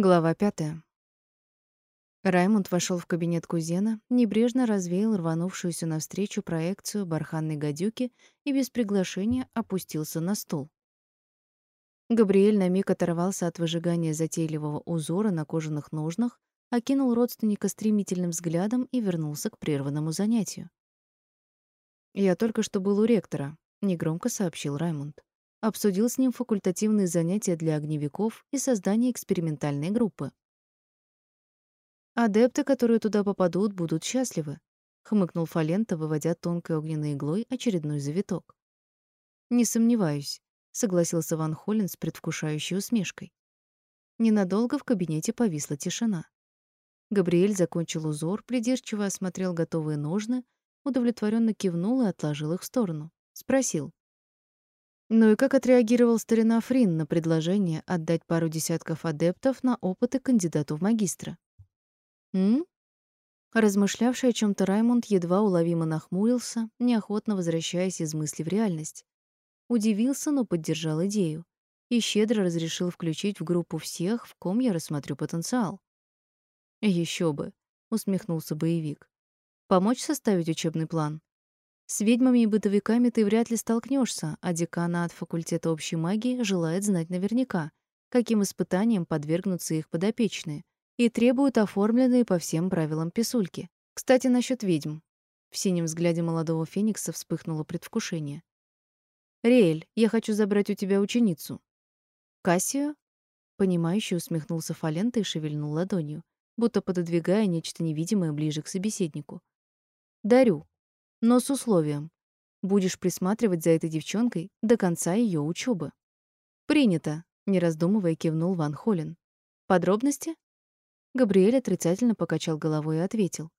Глава пятая. Раймонд вошел в кабинет кузена, небрежно развеял рванувшуюся навстречу проекцию барханной гадюки и без приглашения опустился на стул. Габриэль на миг оторвался от выжигания затейливого узора на кожаных ножнах, окинул родственника стремительным взглядом и вернулся к прерванному занятию. «Я только что был у ректора», — негромко сообщил Раймонд. Обсудил с ним факультативные занятия для огневиков и создание экспериментальной группы. Адепты, которые туда попадут, будут счастливы, хмыкнул Фалента, выводя тонкой огненной иглой очередной завиток. Не сомневаюсь, согласился Ван Холлен с предвкушающей усмешкой. Ненадолго в кабинете повисла тишина. Габриэль закончил узор, придирчиво осмотрел готовые ножны, удовлетворенно кивнул и отложил их в сторону. Спросил: "Ну и как отреагировал старина Фрин на предложение отдать пару десятков адептов на опыты кандидату в магистра?" «М?», Размышлявший о чем то Раймонд едва уловимо нахмурился, неохотно возвращаясь из мысли в реальность. Удивился, но поддержал идею и щедро разрешил включить в группу всех, в ком я рассмотрю потенциал. Еще бы, усмехнулся боевик. Помочь составить учебный план. С ведьмами и бытовиками ты вряд ли столкнешься, а деканат факультета общей магии желает знать наверняка, каким испытаниям подвергнутся их подопечные, и требуют оформленные по всем правилам писульки. Кстати, насчет ведьм. В синем взгляде молодого феникса вспыхнуло предвкушение. «Риэль, я хочу забрать у тебя ученицу». «Кассию?» Понимающе усмехнулся Фалента и шевельнул ладонью, будто пододвигая нечто невидимое ближе к собеседнику. «Дарю, но с условием. Будешь присматривать за этой девчонкой до конца ее учебы. «Принято», — не раздумывая кивнул Ван Холлен. «Подробности?» Габриэль отрицательно покачал головой и ответил.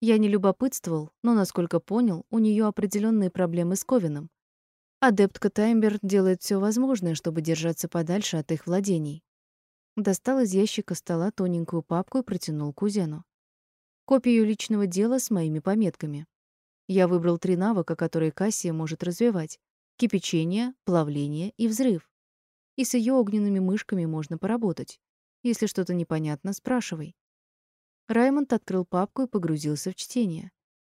Я не любопытствовал, но, насколько понял, у нее определенные проблемы с Ковином. Адептка Таймбер делает все возможное, чтобы держаться подальше от их владений. Достал из ящика стола тоненькую папку и протянул кузену. Копию личного дела с моими пометками. Я выбрал три навыка, которые Кассия может развивать: кипячение, плавление и взрыв. И с ее огненными мышками можно поработать. Если что-то непонятно, спрашивай. Раймонд открыл папку и погрузился в чтение.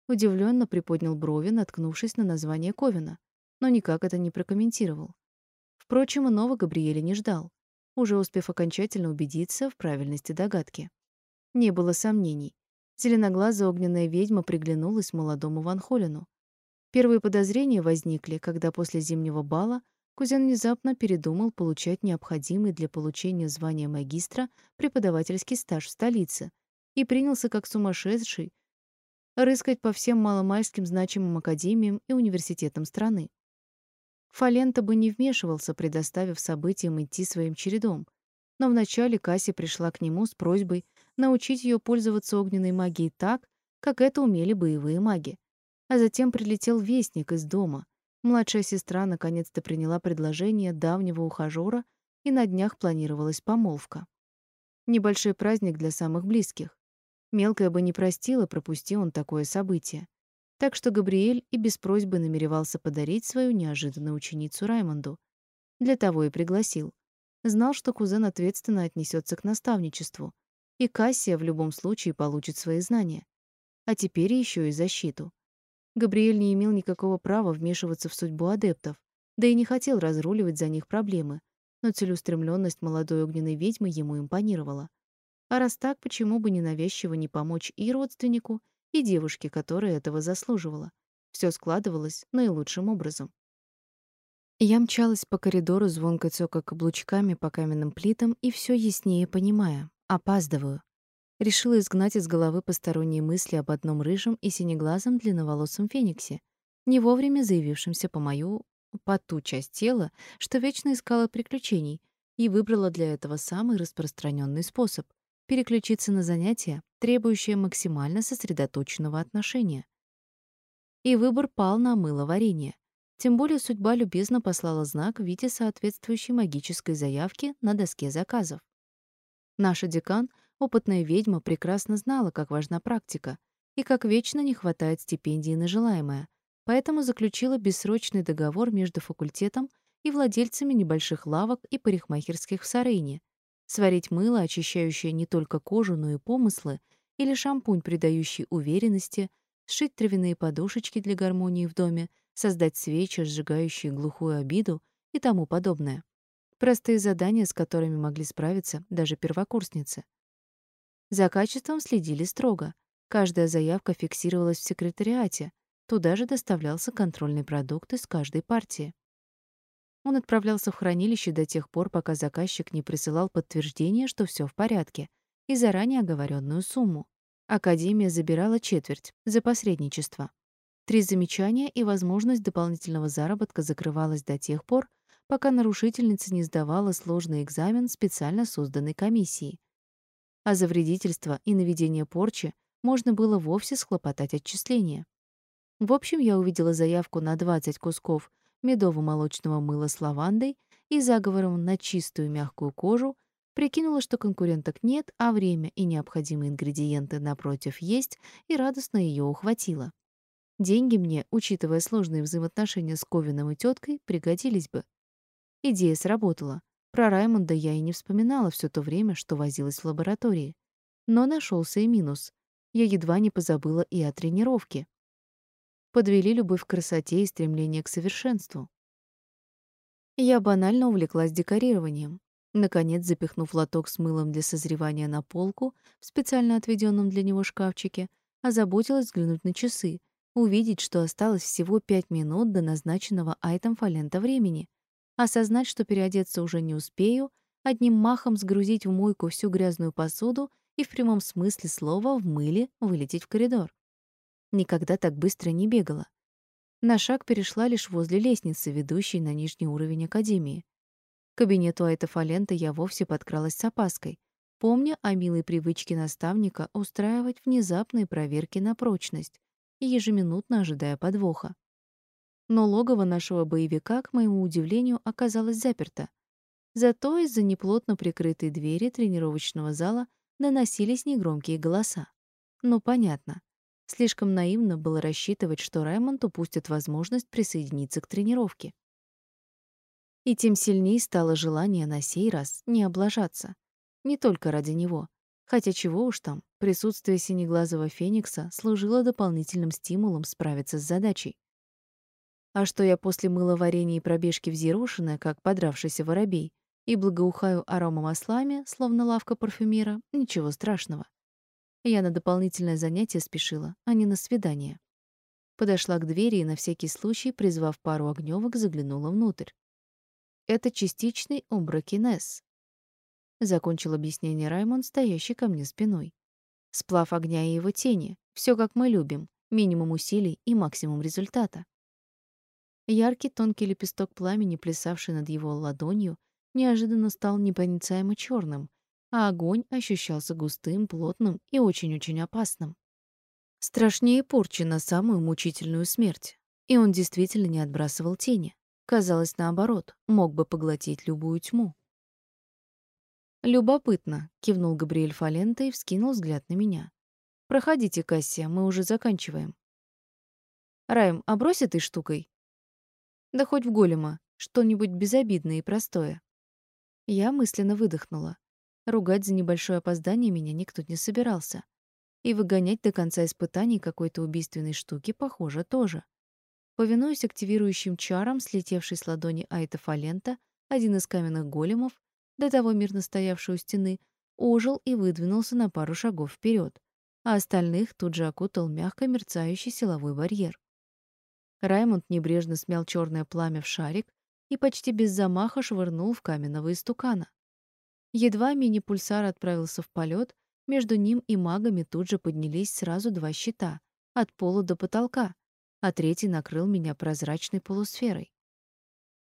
Удивленно приподнял брови, наткнувшись на название Ковина, но никак это не прокомментировал. Впрочем, иного Габриэля не ждал, уже успев окончательно убедиться в правильности догадки. Не было сомнений. Зеленоглазая огненная ведьма приглянулась молодому Ван Холину. Первые подозрения возникли, когда после зимнего бала Кузен внезапно передумал получать необходимый для получения звания магистра преподавательский стаж в столице и принялся как сумасшедший рыскать по всем маломальским значимым академиям и университетам страны. Фалента бы не вмешивался, предоставив событиям идти своим чередом, но вначале Касси пришла к нему с просьбой научить ее пользоваться огненной магией так, как это умели боевые маги. А затем прилетел вестник из дома — Младшая сестра наконец-то приняла предложение давнего ухажёра, и на днях планировалась помолвка. Небольшой праздник для самых близких. Мелкая бы не простила, пропусти он такое событие. Так что Габриэль и без просьбы намеревался подарить свою неожиданную ученицу Раймонду. Для того и пригласил. Знал, что кузен ответственно отнесется к наставничеству, и Кассия в любом случае получит свои знания. А теперь еще и защиту. Габриэль не имел никакого права вмешиваться в судьбу адептов, да и не хотел разруливать за них проблемы, но целеустремленность молодой огненной ведьмы ему импонировала. А раз так, почему бы ненавязчиво не помочь и родственнику, и девушке, которая этого заслуживала? Все складывалось наилучшим образом. Я мчалась по коридору, звонко цокая каблучками по каменным плитам и все яснее понимая — опаздываю. Решила изгнать из головы посторонние мысли об одном рыжем и синеглазом длинноволосом фениксе, не вовремя заявившемся по мою по ту часть тела, что вечно искала приключений, и выбрала для этого самый распространенный способ — переключиться на занятия, требующие максимально сосредоточенного отношения. И выбор пал на мыло-варенье. Тем более судьба любезно послала знак в виде соответствующей магической заявки на доске заказов. Наша декан — Опытная ведьма прекрасно знала, как важна практика и как вечно не хватает стипендии на желаемое, поэтому заключила бессрочный договор между факультетом и владельцами небольших лавок и парикмахерских в Сарейне. Сварить мыло, очищающее не только кожу, но и помыслы, или шампунь, придающий уверенности, сшить травяные подушечки для гармонии в доме, создать свечи, сжигающие глухую обиду и тому подобное. Простые задания, с которыми могли справиться даже первокурсницы. За качеством следили строго. Каждая заявка фиксировалась в секретариате. Туда же доставлялся контрольный продукт из каждой партии. Он отправлялся в хранилище до тех пор, пока заказчик не присылал подтверждение, что все в порядке, и заранее оговоренную сумму. Академия забирала четверть за посредничество. Три замечания и возможность дополнительного заработка закрывалась до тех пор, пока нарушительница не сдавала сложный экзамен специально созданной комиссии. А за вредительство и наведение порчи можно было вовсе схлопотать отчисления. В общем, я увидела заявку на 20 кусков медово-молочного мыла с лавандой и заговором на чистую мягкую кожу, прикинула, что конкуренток нет, а время и необходимые ингредиенты напротив есть, и радостно ее ухватила. Деньги мне, учитывая сложные взаимоотношения с Ковином и теткой, пригодились бы. Идея сработала. Про Раймонда я и не вспоминала все то время, что возилась в лаборатории. Но нашелся и минус. Я едва не позабыла и о тренировке. Подвели любовь к красоте и стремление к совершенству. Я банально увлеклась декорированием. Наконец, запихнув лоток с мылом для созревания на полку в специально отведенном для него шкафчике, озаботилась взглянуть на часы, увидеть, что осталось всего пять минут до назначенного Айтом Фалента времени, осознать, что переодеться уже не успею, одним махом сгрузить в мойку всю грязную посуду и в прямом смысле слова в мыле вылететь в коридор. Никогда так быстро не бегала. На шаг перешла лишь возле лестницы, ведущей на нижний уровень академии. К кабинету Айта Фалента я вовсе подкралась с опаской, помня о милой привычке наставника устраивать внезапные проверки на прочность, и ежеминутно ожидая подвоха. Но логово нашего боевика, к моему удивлению, оказалось заперто. Зато из-за неплотно прикрытой двери тренировочного зала доносились негромкие голоса. Ну, понятно. Слишком наивно было рассчитывать, что Раймонд упустит возможность присоединиться к тренировке. И тем сильнее стало желание на сей раз не облажаться. Не только ради него. Хотя чего уж там, присутствие синеглазого феникса служило дополнительным стимулом справиться с задачей. А что я после мыла варенья и пробежки взъерошенная, как подравшийся воробей, и благоухаю аромамаслами, словно лавка парфюмера, ничего страшного. Я на дополнительное занятие спешила, а не на свидание. Подошла к двери и на всякий случай, призвав пару огнёвок, заглянула внутрь. Это частичный умбракинез, закончил объяснение Раймонд, стоящий ко мне спиной. Сплав огня и его тени. Все как мы любим. Минимум усилий и максимум результата. Яркий тонкий лепесток пламени, плясавший над его ладонью, неожиданно стал непроницаемо черным, а огонь ощущался густым, плотным и очень-очень опасным. Страшнее порчи на самую мучительную смерть. И он действительно не отбрасывал тени. Казалось, наоборот, мог бы поглотить любую тьму. «Любопытно», — кивнул Габриэль Фалента и вскинул взгляд на меня. «Проходите, Кассия, мы уже заканчиваем». «Райм, а брось этой штукой?» «Да хоть в голема, что-нибудь безобидное и простое». Я мысленно выдохнула. Ругать за небольшое опоздание меня никто не собирался. И выгонять до конца испытаний какой-то убийственной штуки, похоже, тоже. Повинуясь активирующим чарам, слетевший с ладони Айта Фалента, один из каменных големов до того мирно стоявший у стены, ожил и выдвинулся на пару шагов вперед, а остальных тут же окутал мягко мерцающий силовой барьер. Раймонд небрежно смял черное пламя в шарик и почти без замаха швырнул в каменного истукана. Едва мини-пульсар отправился в полет, между ним и магами тут же поднялись сразу два щита, от пола до потолка, а третий накрыл меня прозрачной полусферой.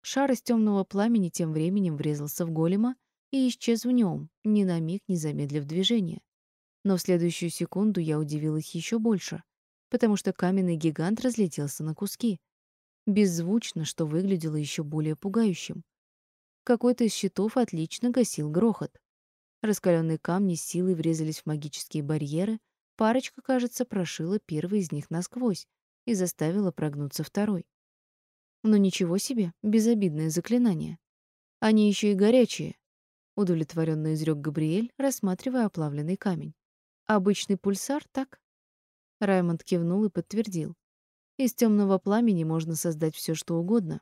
Шар из темного пламени тем временем врезался в голема и исчез в нем, ни на миг не замедлив движение. Но в следующую секунду я удивилась еще больше, потому что каменный гигант разлетелся на куски. Беззвучно, что выглядело еще более пугающим. Какой-то из щитов отлично гасил грохот. Раскаленные камни с силой врезались в магические барьеры, парочка, кажется, прошила первый из них насквозь и заставила прогнуться второй. Но ничего себе, безобидное заклинание. Они еще и горячие. удовлетворенно изрек Габриэль, рассматривая оплавленный камень. Обычный пульсар, так? Раймонд кивнул и подтвердил. Из темного пламени можно создать все, что угодно.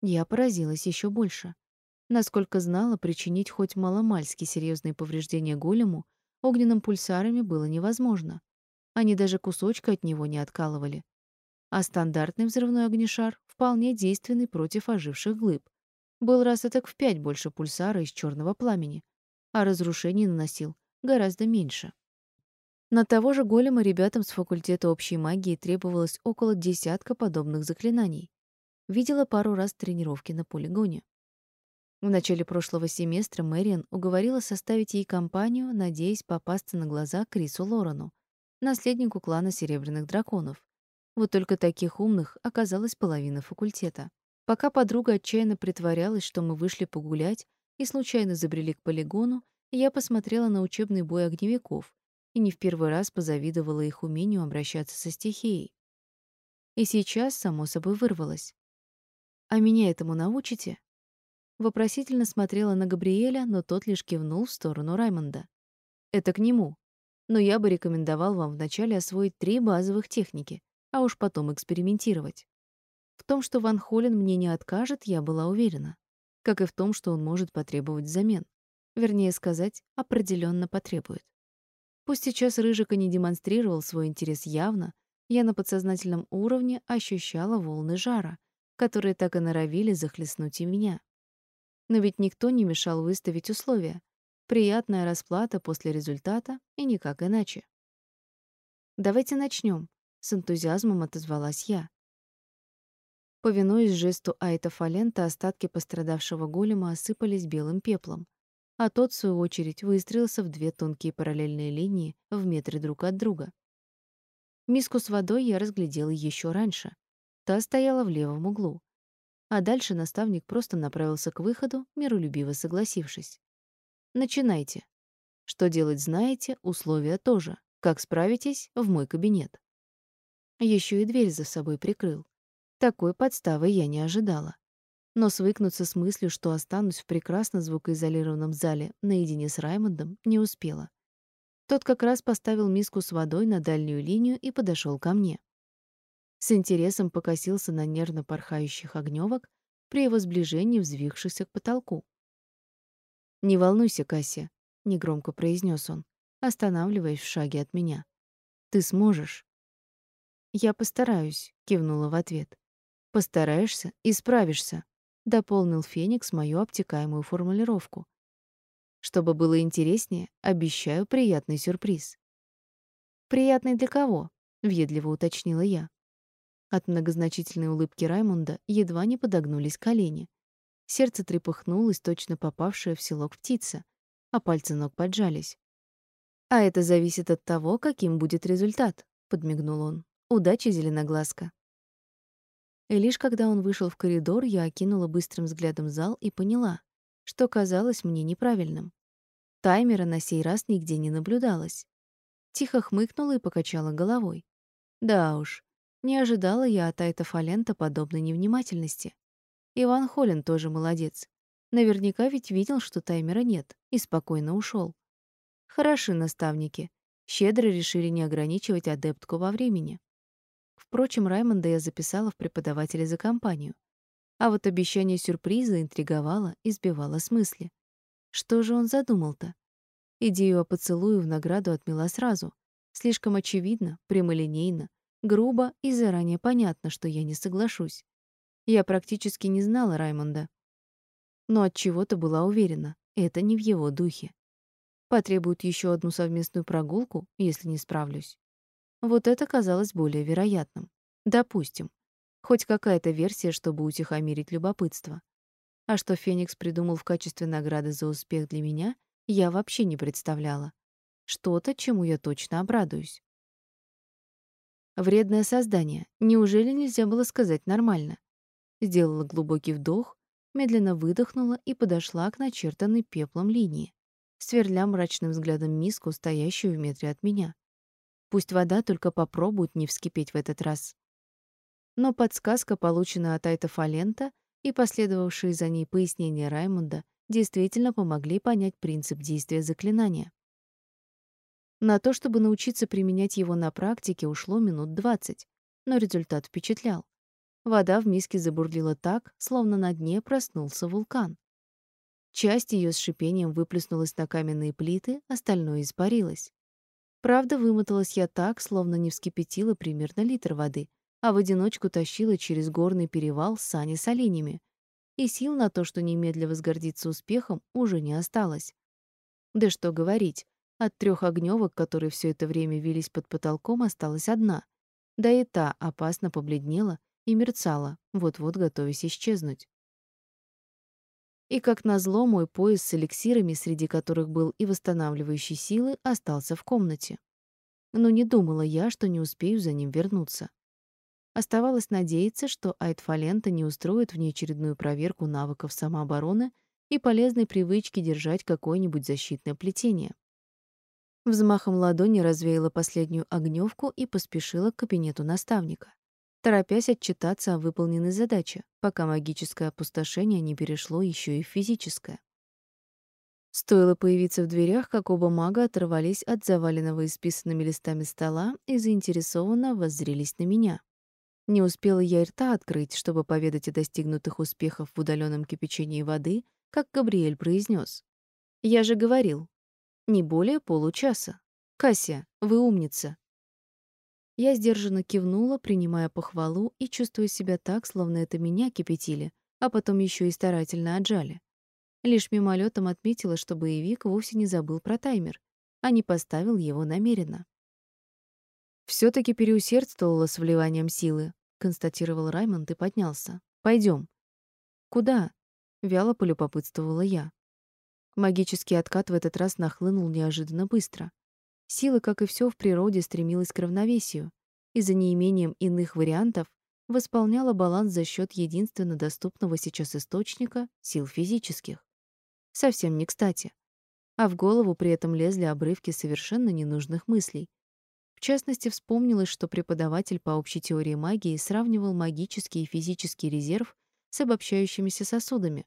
Я поразилась еще больше. Насколько знала, причинить хоть маломальски серьезные повреждения голему огненным пульсарами было невозможно. Они даже кусочка от него не откалывали. А стандартный взрывной огнешар, вполне действенный против оживших глыб, был раз так в пять больше пульсара из черного пламени, а разрушений наносил гораздо меньше. На того же голема ребятам с факультета общей магии требовалось около десятка подобных заклинаний. Видела пару раз тренировки на полигоне. В начале прошлого семестра Мэриан уговорила составить ей компанию, надеясь попасться на глаза Крису Лорану, наследнику клана Серебряных драконов. Вот только таких умных оказалась половина факультета. Пока подруга отчаянно притворялась, что мы вышли погулять и случайно забрели к полигону, я посмотрела на учебный бой огневиков и не в первый раз позавидовала их умению обращаться со стихией. И сейчас, само собой, вырвалась. «А меня этому научите?» Вопросительно смотрела на Габриэля, но тот лишь кивнул в сторону Раймонда. Это к нему. Но я бы рекомендовал вам вначале освоить три базовых техники, а уж потом экспериментировать. В том, что Ван Холлен мне не откажет, я была уверена. Как и в том, что он может потребовать взамен. Вернее сказать, определенно потребует. Пусть сейчас Рыжик и не демонстрировал свой интерес явно, я на подсознательном уровне ощущала волны жара, которые так и норовили захлестнуть и меня. Но ведь никто не мешал выставить условия. Приятная расплата после результата и никак иначе. Давайте начнем, с энтузиазмом отозвалась я. Повинуясь жесту Айта Фалента, остатки пострадавшего голема осыпались белым пеплом, а тот, в свою очередь, выстроился в две тонкие параллельные линии в метре друг от друга. Миску с водой я разглядела еще раньше. Та стояла в левом углу, а дальше наставник просто направился к выходу, миролюбиво согласившись. «Начинайте. Что делать знаете, условия тоже. Как справитесь — в мой кабинет». Еще и дверь за собой прикрыл. Такой подставы я не ожидала. Но свыкнуться с мыслью, что останусь в прекрасно звукоизолированном зале наедине с Раймондом, не успела. Тот как раз поставил миску с водой на дальнюю линию и подошел ко мне с интересом покосился на нервно порхающих огнёвок при его сближении взвившихся к потолку. «Не волнуйся, Кася», — негромко произнес он, останавливаясь в шаге от меня. «Ты сможешь». «Я постараюсь», — кивнула в ответ. «Постараешься и справишься», — дополнил Феникс мою обтекаемую формулировку. Чтобы было интереснее, обещаю приятный сюрприз. «Приятный для кого?» — въедливо уточнила я. От многозначительной улыбки Раймонда едва не подогнулись колени. Сердце трепыхнулось, точно попавшая в селок птица, а пальцы ног поджались. «А это зависит от того, каким будет результат», — подмигнул он. «Удачи, зеленоглазка». И лишь когда он вышел в коридор, я окинула быстрым взглядом зал и поняла, что казалось мне неправильным. Таймера на сей раз нигде не наблюдалось. Тихо хмыкнула и покачала головой. Да уж, не ожидала я от Айта Фалента подобной невнимательности. Иван Холин тоже молодец. Наверняка ведь видел, что таймера нет, и спокойно ушел. Хороши наставники. Щедро решили не ограничивать адептку во времени. Впрочем, Раймонда я записала в преподавателя за компанию. А вот обещание сюрприза интриговало и сбивало с мысли. Что же он задумал-то? Идею о поцелуе в награду отмела сразу. Слишком очевидно, прямолинейно, Грубо и заранее понятно, что я не соглашусь. Я практически не знала Раймонда. Но от чего-то была уверена, это не в его духе. Потребует еще одну совместную прогулку, если не справлюсь. Вот это казалось более вероятным. Допустим. Хоть какая-то версия, чтобы утихомирить любопытство. А что Феникс придумал в качестве награды за успех для меня, я вообще не представляла. Что-то, чему я точно обрадуюсь. Вредное создание. Неужели нельзя было сказать нормально? Сделала глубокий вдох, медленно выдохнула и подошла к начертанной пеплом линии, сверля мрачным взглядом миску, стоящую в метре от меня. Пусть вода только попробует не вскипеть в этот раз. Но подсказка, полученная от Айта Фалента, и последовавшие за ней пояснения Раймонда, действительно помогли понять принцип действия заклинания. На то, чтобы научиться применять его на практике, ушло минут 20, но результат впечатлял. Вода в миске забурлила так, словно на дне проснулся вулкан. Часть ее с шипением выплеснулась на каменные плиты, остальное испарилось. Правда, вымоталась я так, словно не вскипятила примерно литр воды, а в одиночку тащила через горный перевал сани с оленями. И сил на то, что немедля возгордиться успехом, уже не осталось. Да что говорить, от трех огневок, которые все это время вились под потолком, осталась одна. Да и та опасно побледнела и мерцала, вот-вот готовясь исчезнуть. И как назло, мой пояс с эликсирами, среди которых был и восстанавливающий силы, остался в комнате. Но не думала я, что не успею за ним вернуться. Оставалось надеяться, что Айтфалента не устроит внеочередную проверку навыков самообороны и полезной привычки держать какое-нибудь защитное плетение. Взмахом ладони развеяла последнюю огневку и поспешила к кабинету наставника торопясь отчитаться о выполненной задаче, пока магическое опустошение не перешло еще и в физическое. Стоило появиться в дверях, как оба мага оторвались от заваленного исписанными листами стола и заинтересованно воззрелись на меня. Не успела я и рта открыть, чтобы поведать о достигнутых успехах в удаленном кипячении воды, как Габриэль произнес: «Я же говорил, не более получаса. Кася, вы умница. Я сдержанно кивнула, принимая похвалу и чувствуя себя так, словно это меня кипятили, а потом еще и старательно отжали. Лишь мимолетом отметила, что боевик вовсе не забыл про таймер, а не поставил его намеренно. все таки переусердствовала с вливанием силы», — констатировал Раймонд и поднялся. Пойдем. «Куда?» — вяло полюбопытствовала я. Магический откат в этот раз нахлынул неожиданно быстро. Сила, как и все в природе, стремилась к равновесию и за неимением иных вариантов восполняла баланс за счет единственно доступного сейчас источника сил физических. Совсем не кстати. А в голову при этом лезли обрывки совершенно ненужных мыслей. В частности, вспомнилось, что преподаватель по общей теории магии сравнивал магический и физический резерв с обобщающимися сосудами.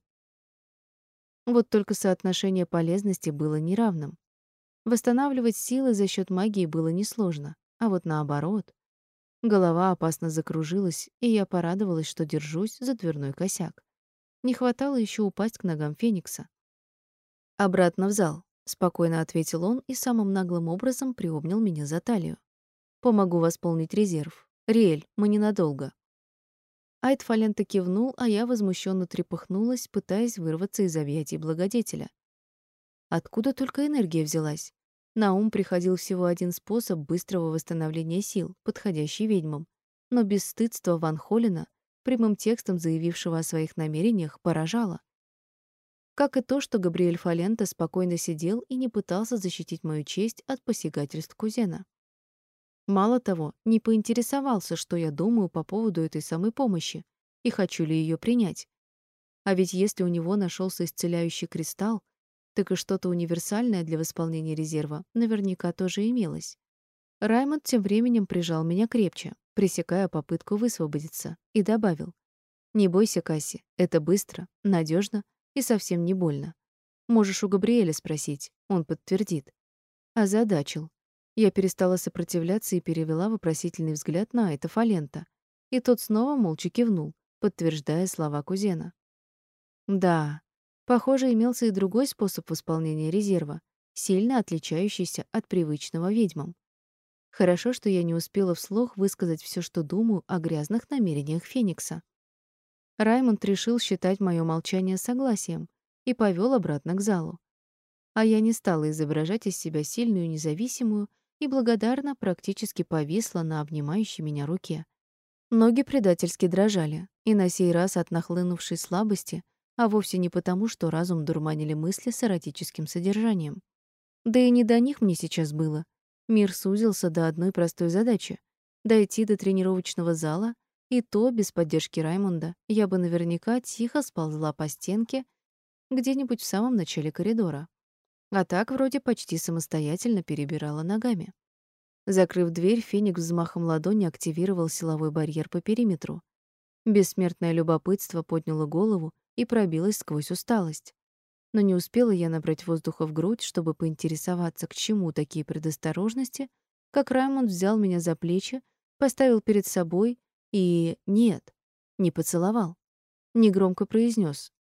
Вот только соотношение полезности было неравным. Восстанавливать силы за счет магии было несложно, а вот наоборот. Голова опасно закружилась, и я порадовалась, что держусь за дверной косяк. Не хватало еще упасть к ногам Феникса. «Обратно в зал», — спокойно ответил он и самым наглым образом приобнял меня за талию. «Помогу восполнить резерв. Риэль, мы ненадолго». Айд Фалента кивнул, а я возмущенно трепыхнулась, пытаясь вырваться из объятий благодетеля. Откуда только энергия взялась? На ум приходил всего один способ быстрого восстановления сил, подходящий ведьмам. Но бесстыдство Ван Холлина, прямым текстом заявившего о своих намерениях, поражало. Как и то, что Габриэль Фалента спокойно сидел и не пытался защитить мою честь от посягательств кузена. Мало того, не поинтересовался, что я думаю по поводу этой самой помощи и хочу ли ее принять. А ведь если у него нашелся исцеляющий кристалл, так и что-то универсальное для восполнения резерва наверняка тоже имелось. Раймонд тем временем прижал меня крепче, пресекая попытку высвободиться, и добавил: "Не бойся, Касси, это быстро, надежно и совсем не больно. Можешь у Габриэля спросить, он подтвердит". Озадачил. Я перестала сопротивляться и перевела вопросительный взгляд на это Фалента, и тот снова молча кивнул, подтверждая слова кузена. Да, Похоже, имелся и другой способ восполнения резерва, сильно отличающийся от привычного ведьмам. Хорошо, что я не успела вслух высказать все, что думаю о грязных намерениях Феникса. Раймонд решил считать мое молчание согласием и повел обратно к залу. А я не стала изображать из себя сильную, независимую и благодарно практически повисла на обнимающей меня руке. Ноги предательски дрожали, и на сей раз от нахлынувшей слабости — а вовсе не потому, что разум дурманили мысли с эротическим содержанием. Да и не до них мне сейчас было. Мир сузился до одной простой задачи — дойти до тренировочного зала, и то без поддержки Раймонда я бы наверняка тихо сползла по стенке где-нибудь в самом начале коридора. А так вроде почти самостоятельно перебирала ногами. Закрыв дверь, Феникс взмахом ладони активировал силовой барьер по периметру. Бессмертное любопытство подняло голову и пробилась сквозь усталость. Но не успела я набрать воздуха в грудь, чтобы поинтересоваться, к чему такие предосторожности, как Раймонд взял меня за плечи, поставил перед собой и... нет, не поцеловал. Негромко произнес: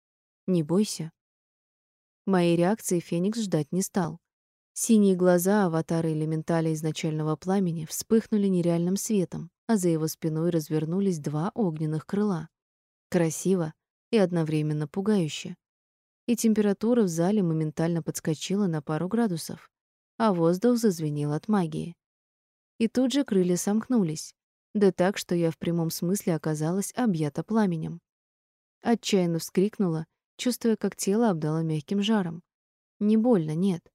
«Не бойся». Моей реакции Феникс ждать не стал. Синие глаза аватара элементаля изначального пламени вспыхнули нереальным светом, а за его спиной развернулись два огненных крыла. Красиво и одновременно пугающе. И температура в зале моментально подскочила на пару градусов, а воздух зазвенел от магии. И тут же крылья сомкнулись, да так, что я в прямом смысле оказалась объята пламенем. Отчаянно вскрикнула, чувствуя, как тело обдало мягким жаром. Не больно, нет.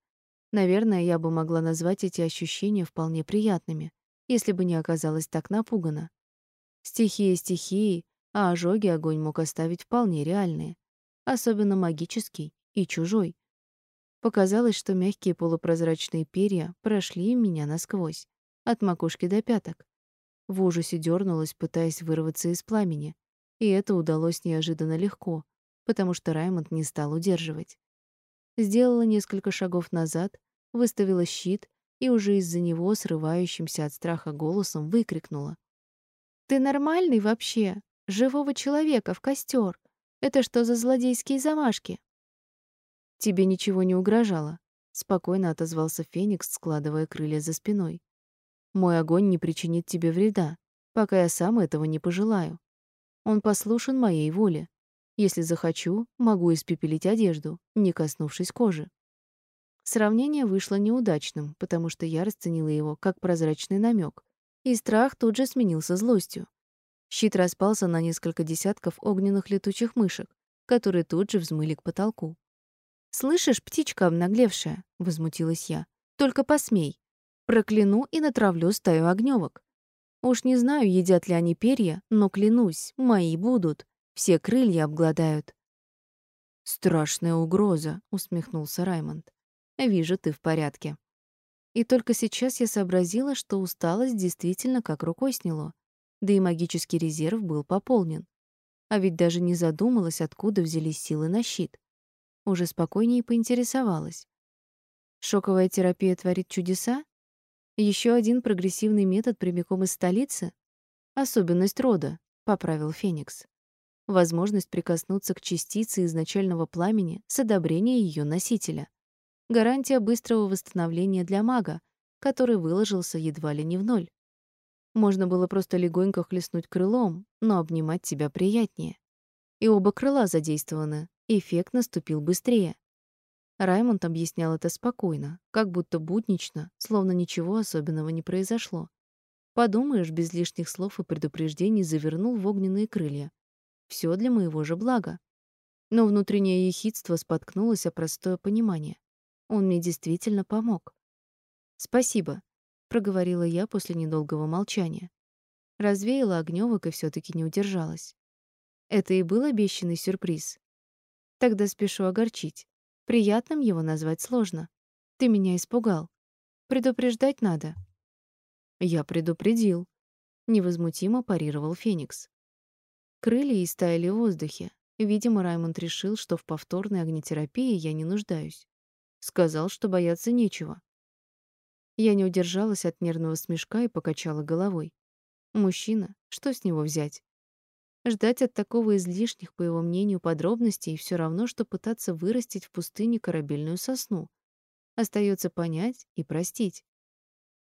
Наверное, я бы могла назвать эти ощущения вполне приятными, если бы не оказалась так напугана. Стихия стихии, а ожоги огонь мог оставить вполне реальные, особенно магический и чужой. Показалось, что мягкие полупрозрачные перья прошли меня насквозь, от макушки до пяток. В ужасе дернулась, пытаясь вырваться из пламени, и это удалось неожиданно легко, потому что Раймонд не стал удерживать. Сделала несколько шагов назад, выставила щит и уже из-за него срывающимся от страха голосом выкрикнула: "Ты нормальный вообще? Живого человека в костер? Это что за злодейские замашки?" "Тебе ничего не угрожало", спокойно отозвался Феникс, складывая крылья за спиной. Мой огонь не причинит тебе вреда, пока я сам этого не пожелаю. Он послушен моей воле. Если захочу, могу испепелить одежду, не коснувшись кожи. Сравнение вышло неудачным, потому что я расценила его как прозрачный намек, и страх тут же сменился злостью. Щит распался на несколько десятков огненных летучих мышек, которые тут же взмыли к потолку. «Слышишь, птичка обнаглевшая?» — возмутилась я. «Только посмей. Прокляну и натравлю стаю огнёвок. Уж не знаю, едят ли они перья, но клянусь, мои будут. Все крылья обгладают. Страшная угроза, усмехнулся Раймонд. Вижу, ты в порядке. И только сейчас я сообразила, что усталость действительно как рукой сняло. Да и магический резерв был пополнен. А ведь даже не задумалась, откуда взялись силы на щит. Уже спокойнее поинтересовалась. Шоковая терапия творит чудеса? Еще один прогрессивный метод прямиком из столицы? Особенность рода, поправил Феникс. Возможность прикоснуться к частице изначального пламени с одобрения ее носителя. Гарантия быстрого восстановления для мага, который выложился едва ли не в ноль. Можно было просто легонько хлестнуть крылом, но обнимать тебя приятнее. И оба крыла задействованы, эффект наступил быстрее. Раймонд объяснял это спокойно, как будто буднично, словно ничего особенного не произошло. Подумаешь, без лишних слов и предупреждений завернул в огненные крылья. Все для моего же блага. Но внутреннее ехидство споткнулось о простое понимание. Он мне действительно помог. «Спасибо», — проговорила я после недолгого молчания. Развеяла огнёвок и все таки не удержалась. Это и был обещанный сюрприз. Тогда спешу огорчить. Приятным его назвать сложно. Ты меня испугал. Предупреждать надо. Я предупредил, невозмутимо парировал Феникс. Крылья истаяли в воздухе. Видимо, Раймонд решил, что в повторной огнетерапии я не нуждаюсь. Сказал, что бояться нечего. Я не удержалась от нервного смешка и покачала головой. Мужчина, что с него взять? Ждать от такого излишних, по его мнению, подробностей все равно, что пытаться вырастить в пустыне корабельную сосну. Остается понять и простить.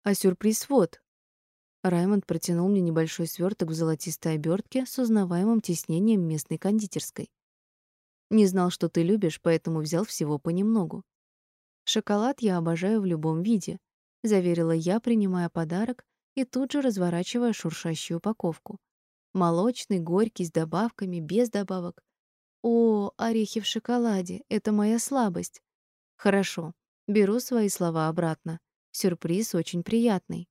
А сюрприз вот. Раймонд протянул мне небольшой сверток в золотистой обертке с узнаваемым тиснением местной кондитерской. Не знал, что ты любишь, поэтому взял всего понемногу. Шоколад я обожаю в любом виде, заверила я, принимая подарок и тут же разворачивая шуршащую упаковку. Молочный, горький, с добавками, без добавок. О, орехи в шоколаде — это моя слабость. Хорошо, беру свои слова обратно. Сюрприз очень приятный.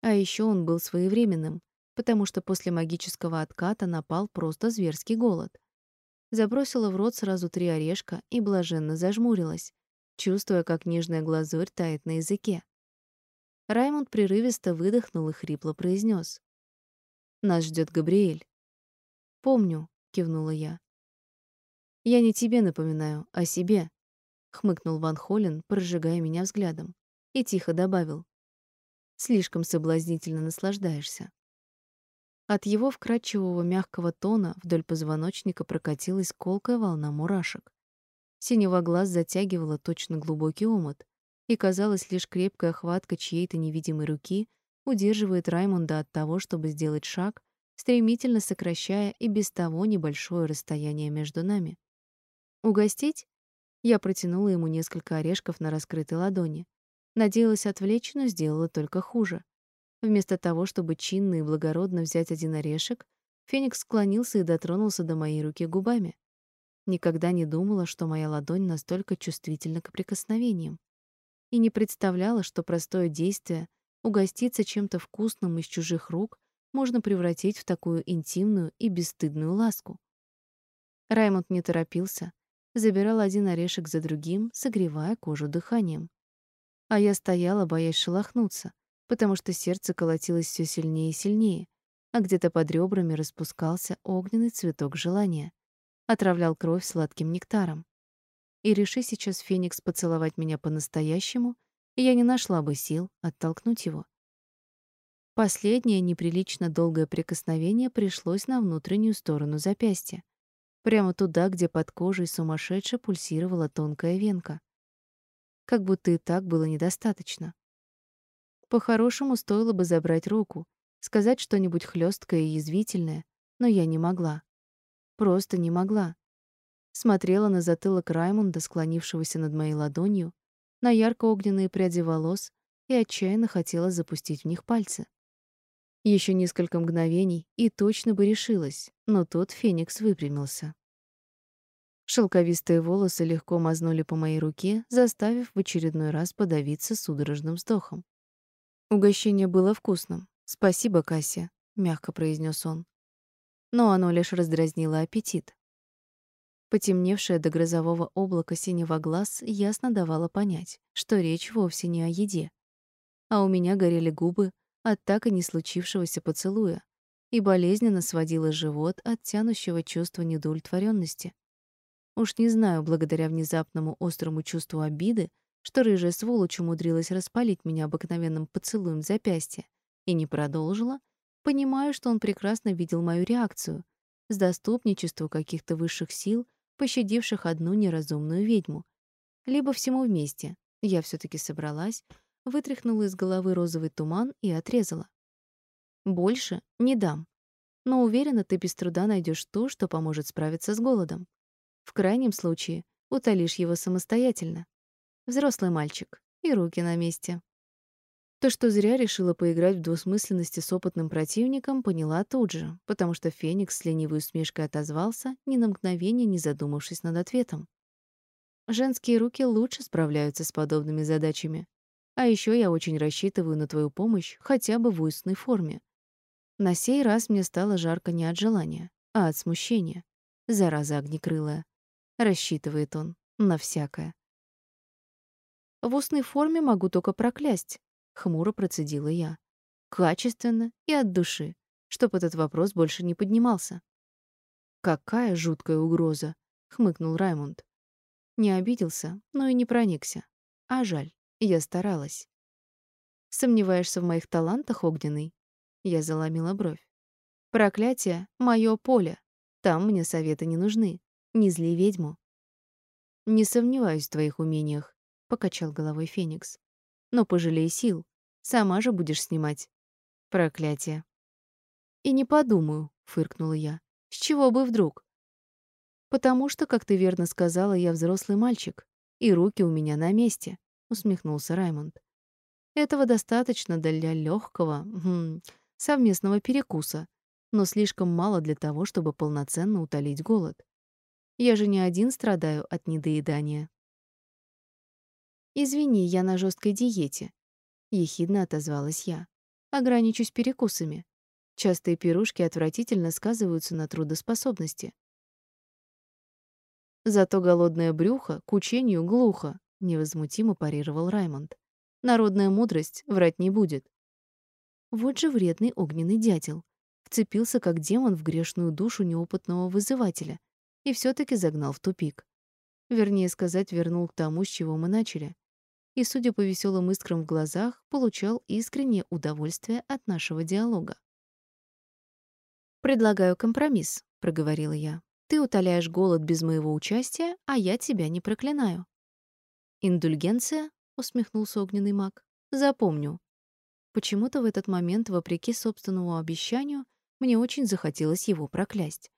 А еще он был своевременным, потому что после магического отката напал просто зверский голод. Забросила в рот сразу три орешка и блаженно зажмурилась, чувствуя, как нежная глазурь тает на языке. Раймонд прерывисто выдохнул и хрипло произнес: нас ждет Габриэль. Помню, кивнула я. Я не тебе напоминаю, а себе, хмыкнул Ван Холлен, прожигая меня взглядом, и тихо добавил: Слишком соблазнительно наслаждаешься. От его вкрадчивого мягкого тона вдоль позвоночника прокатилась колкая волна мурашек. Синего глаз затягивала точно глубокий омут, и казалось, лишь крепкая хватка чьей-то невидимой руки удерживает Раймонда от того, чтобы сделать шаг, стремительно сокращая и без того небольшое расстояние между нами. «Угостить?» Я протянула ему несколько орешков на раскрытой ладони. Надеялась отвлечь, но сделала только хуже. Вместо того, чтобы чинно и благородно взять один орешек, Феникс склонился и дотронулся до моей руки губами. Никогда не думала, что моя ладонь настолько чувствительна к прикосновениям. И не представляла, что простое действие угоститься чем-то вкусным из чужих рук можно превратить в такую интимную и бесстыдную ласку. Раймонд не торопился, забирал один орешек за другим, согревая кожу дыханием. А я стояла, боясь шелохнуться, потому что сердце колотилось все сильнее и сильнее, а где-то под ребрами распускался огненный цветок желания, отравлял кровь сладким нектаром. И реши сейчас Феникс поцеловать меня по-настоящему, я не нашла бы сил оттолкнуть его. Последнее неприлично долгое прикосновение пришлось на внутреннюю сторону запястья, прямо туда, где под кожей сумасшедше пульсировала тонкая венка. Как будто и так было недостаточно. По-хорошему стоило бы забрать руку, сказать что-нибудь хлесткое и язвительное, но я не могла. Просто не могла. Смотрела на затылок Раймонда, склонившегося над моей ладонью, на ярко-огненные пряди волос и отчаянно хотела запустить в них пальцы. Еще несколько мгновений, и точно бы решилась, но тут Феникс выпрямился. Шелковистые волосы легко мазнули по моей руке, заставив в очередной раз подавиться судорожным вздохом. Угощение было вкусным. Спасибо, Кася, мягко произнес он. Но оно лишь раздразнило аппетит. Потемневшее до грозового облака синего глаз ясно давало понять, что речь вовсе не о еде. А у меня горели губы, от так и не случившегося поцелуя и болезненно сводила живот от тянущего чувства недовлетворенности. Уж не знаю, благодаря внезапному острому чувству обиды, что рыжая сволочь умудрилась распалить меня обыкновенным поцелуем в запястье и не продолжила, понимаю, что он прекрасно видел мою реакцию с доступничеству каких-то высших сил, пощадивших одну неразумную ведьму. Либо всему вместе. Я все таки собралась, вытряхнула из головы розовый туман и отрезала. Больше не дам. Но уверена, ты без труда найдешь то, что поможет справиться с голодом. В крайнем случае, утолишь его самостоятельно. Взрослый мальчик, и руки на месте. То, что зря решила поиграть в двусмысленности с опытным противником, поняла тут же, потому что Феникс с ленивой усмешкой отозвался, ни на мгновение не задумавшись над ответом. Женские руки лучше справляются с подобными задачами. А еще я очень рассчитываю на твою помощь хотя бы в устной форме. На сей раз мне стало жарко не от желания, а от смущения. Зараза огнекрылая. Рассчитывает он на всякое. В устной форме могу только проклясть, хмуро процедила я. Качественно и от души, чтоб этот вопрос больше не поднимался. Какая жуткая угроза, хмыкнул Раймонд. Не обиделся, но и не проникся. А жаль. Я старалась. Сомневаешься в моих талантах, огненный? Я заломила бровь. Проклятие моё поле. Там мне советы не нужны. Не зли ведьму. Не сомневаюсь в твоих умениях, покачал головой Феникс. Но пожалей сил. Сама же будешь снимать. Проклятие. И не подумаю, фыркнула я. С чего бы вдруг? Потому что, как ты верно сказала, я взрослый мальчик, и руки у меня на месте усмехнулся Раймонд. Этого достаточно для легкого, хм, совместного перекуса, но слишком мало для того, чтобы полноценно утолить голод. Я же не один страдаю от недоедания. Извини, я на жесткой диете, ехидно отозвалась я. Ограничусь перекусами. Частые пирушки отвратительно сказываются на трудоспособности. Зато голодное брюхо к учению глухо, невозмутимо парировал Раймонд. Народная мудрость врать не будет. Вот же вредный огненный дятел. Вцепился как демон в грешную душу неопытного вызывателя и все таки загнал в тупик. Вернее сказать, вернул к тому, с чего мы начали. И, судя по веселым искрам в глазах, получал искреннее удовольствие от нашего диалога. «Предлагаю компромисс», — проговорила я. «Ты утоляешь голод без моего участия, а я тебя не проклинаю». «Индульгенция?» — усмехнулся огненный маг. «Запомню». Почему-то в этот момент, вопреки собственному обещанию, мне очень захотелось его проклясть.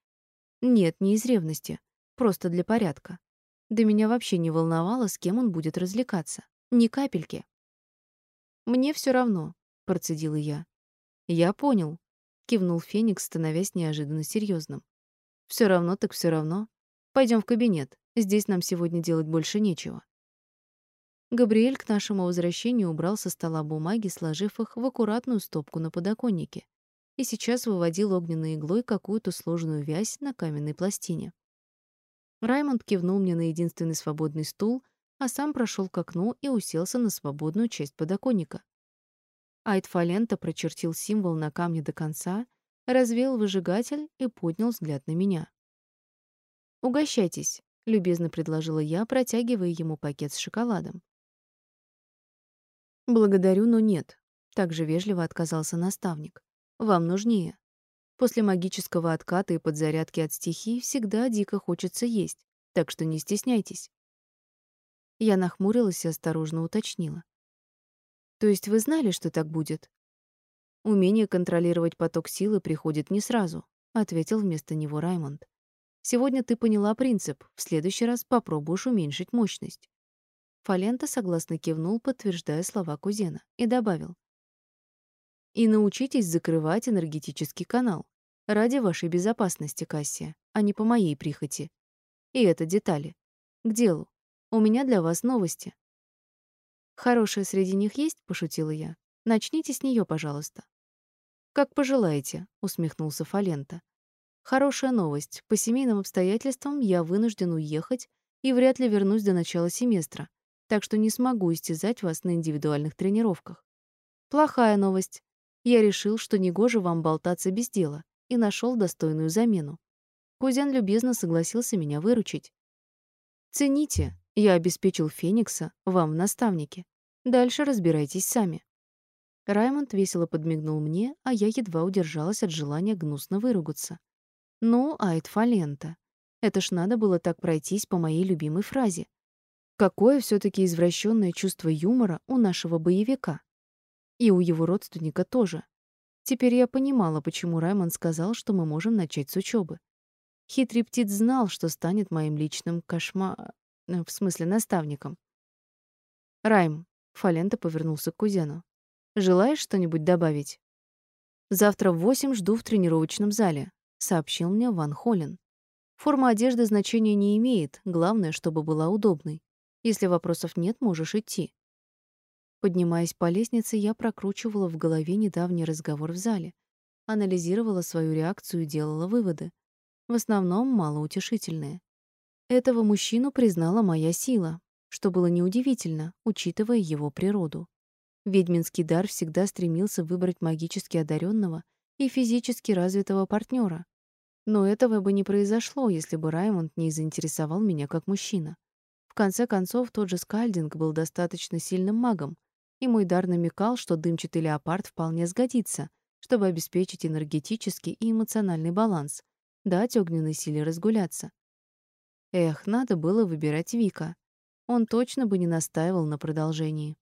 Нет, не из ревности, просто для порядка. Да меня вообще не волновало, с кем он будет развлекаться. Ни капельки. «Мне все равно», — процедила я. «Я понял», — кивнул Феникс, становясь неожиданно серьезным. Все равно так все равно. Пойдем в кабинет. Здесь нам сегодня делать больше нечего». Габриэль к нашему возвращению убрал со стола бумаги, сложив их в аккуратную стопку на подоконнике, и сейчас выводил огненной иглой какую-то сложную вязь на каменной пластине. Раймонд кивнул мне на единственный свободный стул, а сам прошел к окну и уселся на свободную часть подоконника. Айд Фалента прочертил символ на камне до конца, развел выжигатель и поднял взгляд на меня. «Угощайтесь», — любезно предложила я, протягивая ему пакет с шоколадом. «Благодарю, но нет», — также вежливо отказался наставник. «Вам нужнее. После магического отката и подзарядки от стихий всегда дико хочется есть, так что не стесняйтесь. Я нахмурилась и осторожно уточнила. То есть вы знали, что так будет? Умение контролировать поток силы приходит не сразу, ответил вместо него Раймонд. Сегодня ты поняла принцип, в следующий раз попробуешь уменьшить мощность. Фалента согласно кивнул, подтверждая слова кузена, и добавил: и научитесь закрывать энергетический канал. Ради вашей безопасности, Кассия, а не по моей прихоти. И это детали. К делу. У меня для вас новости. Хорошая среди них есть, пошутила я. Начните с нее, пожалуйста. Как пожелаете, усмехнулся Фалента. Хорошая новость. По семейным обстоятельствам я вынужден уехать и вряд ли вернусь до начала семестра, так что не смогу истязать вас на индивидуальных тренировках. Плохая новость. Я решил, что негоже вам болтаться без дела, и нашел достойную замену. Кузен любезно согласился меня выручить. Цените, я обеспечил Феникса вам в наставнике. Дальше разбирайтесь сами. Раймонд весело подмигнул мне, а я едва удержалась от желания гнусно выругаться. Ну, Айд Фалента. Это ж надо было так пройтись по моей любимой фразе. Какое все таки извращенное чувство юмора у нашего боевика. И у его родственника тоже. Теперь я понимала, почему Раймонд сказал, что мы можем начать с учебы. Хитрый птиц знал, что станет моим личным кошма... Э, в смысле, наставником. «Райм», — Фалента повернулся к кузену. «Желаешь что-нибудь добавить?» «Завтра в восемь жду в тренировочном зале», — сообщил мне Ван Холлен. «Форма одежды значения не имеет, главное, чтобы была удобной. Если вопросов нет, можешь идти. Поднимаясь по лестнице, я прокручивала в голове недавний разговор в зале, анализировала свою реакцию и делала выводы, в основном малоутешительные. Этого мужчину признала моя сила, что было неудивительно, учитывая его природу. Ведьминский дар всегда стремился выбрать магически одаренного и физически развитого партнера. Но этого бы не произошло, если бы Раймонд не заинтересовал меня как мужчина. В конце концов, тот же Скальдинг был достаточно сильным магом, и мой дар намекал, что дымчатый леопард вполне сгодится, чтобы обеспечить энергетический и эмоциональный баланс, дать огненной силе разгуляться. Эх, надо было выбирать Вика. Он точно бы не настаивал на продолжении.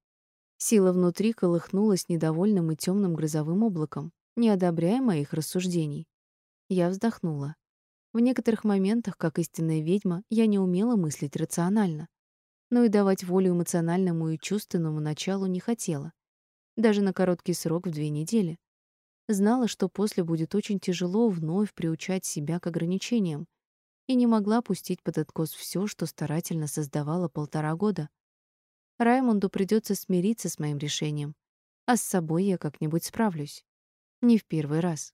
Сила внутри колыхнулась недовольным и темным грозовым облаком, не одобряя моих рассуждений. Я вздохнула. В некоторых моментах, как истинная ведьма, я не умела мыслить рационально но и давать волю эмоциональному и чувственному началу не хотела. Даже на короткий срок в две недели. Знала, что после будет очень тяжело вновь приучать себя к ограничениям, и не могла пустить под откос все, что старательно создавала полтора года. Раймонду придется смириться с моим решением, а с собой я как-нибудь справлюсь. Не в первый раз.